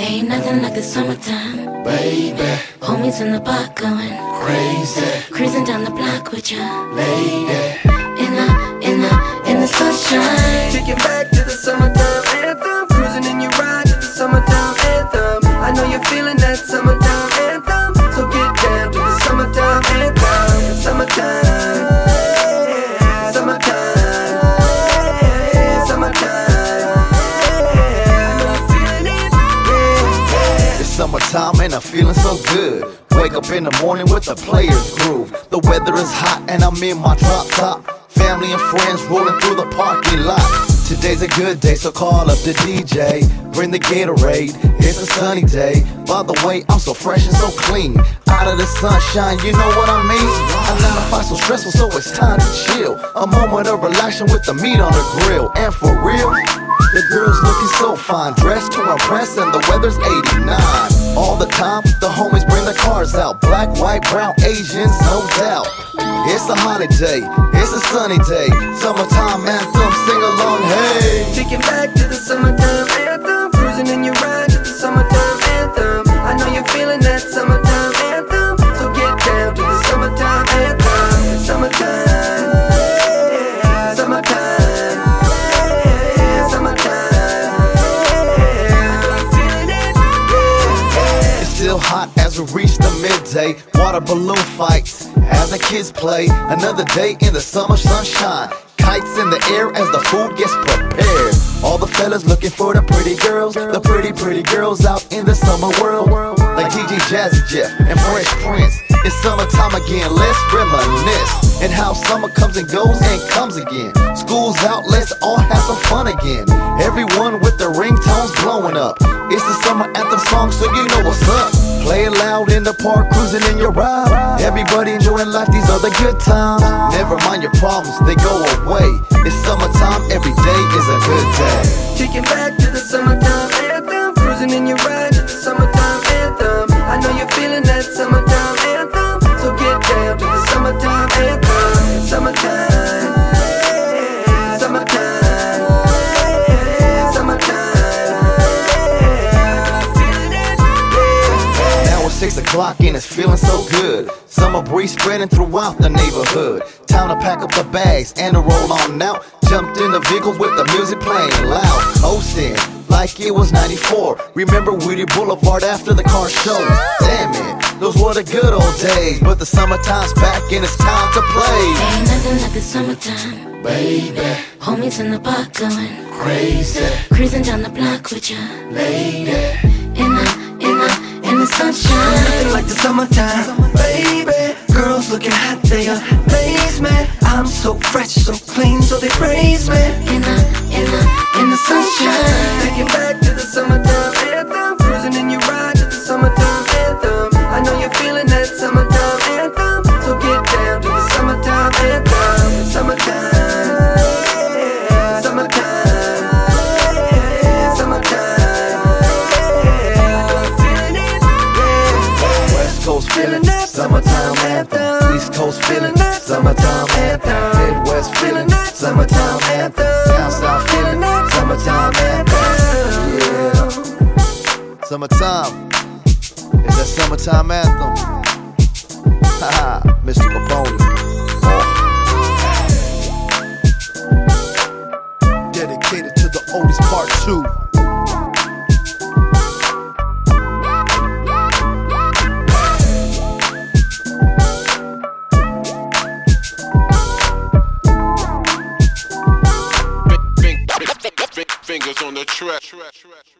Ain't nothing like the summertime. baby, Homies in the park going crazy, cruising down the block with ya. lady. Summertime and I'm feeling so good. Wake up in the morning with the players groove. The weather is hot and I'm in my drop top. Family and friends rolling through the parking lot. Today's a good day, so call up the DJ. Bring the Gatorade, it's a sunny day. By the way, I'm so fresh and so clean. Out of the sunshine, you know what I mean? Nine to five so stressful, so it's time to chill. A moment of relaxing with the meat on the grill. And for fine, dressed to impress, and the weather's 89. All the time, the homies bring the cars out. Black, white, brown, Asians, no doubt. It's a holiday, it's a sunny day. Summertime anthem, sing along, hey. Take we reach the midday. Water balloon fights as the kids play. Another day in the summer sunshine. Kites in the air as the food gets prepared. All the fellas looking for the pretty girls. The pretty, pretty girls out in the summer world. Like DJ Jazzy Jeff and Fresh Prince. It's summertime again, let's reminisce. And how summer comes and goes and comes again. School's out, let's all have some fun again. Everyone with their ringtones blowing up. It's the summer anthem song, so you know what's up. Play loud in the park, cruising in your ride. Everybody enjoying life, these are the good times. Never mind your problems, they go away. It's summertime, every day is a good day. It back to the summertime anthem. Cruising in your ride six o'clock and it's feeling so good. Summer breeze spreading throughout the neighborhood. Time to pack up the bags and to roll on out. Jumped in the vehicle with the music playing loud. Oh, Coasting like it was 94. Remember Whittier Boulevard after the car show? Damn it, those were the good old days. But the summertime's back and it's time to play. Ain't nothing like the summertime. Baby, Homies in the park going crazy cruising down the block with ya. lady. In the, in the, in the sunshine. Nothing like the summertime, baby. Girls looking hot, they amaze me. I'm so fresh, so clean, so they praise me. East Coast summertime anthem. Midwest feeling summertime anthem. Down south feeling summertime anthem. Yeah. Summertime. It's that summertime anthem. Haha, Mr. Capone. The track.